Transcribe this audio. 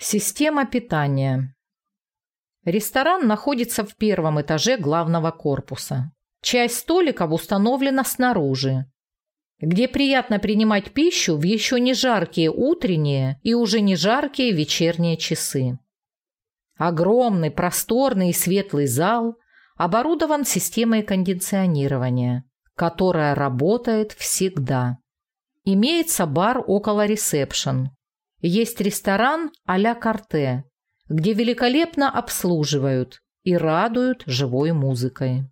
Система питания. Ресторан находится в первом этаже главного корпуса. Часть столиков установлена снаружи, где приятно принимать пищу в еще не жаркие утренние и уже не жаркие вечерние часы. Огромный, просторный и светлый зал оборудован системой кондиционирования, которая работает всегда. Имеется бар около ресепшн. Есть ресторан а-ля Карте, где великолепно обслуживают и радуют живой музыкой.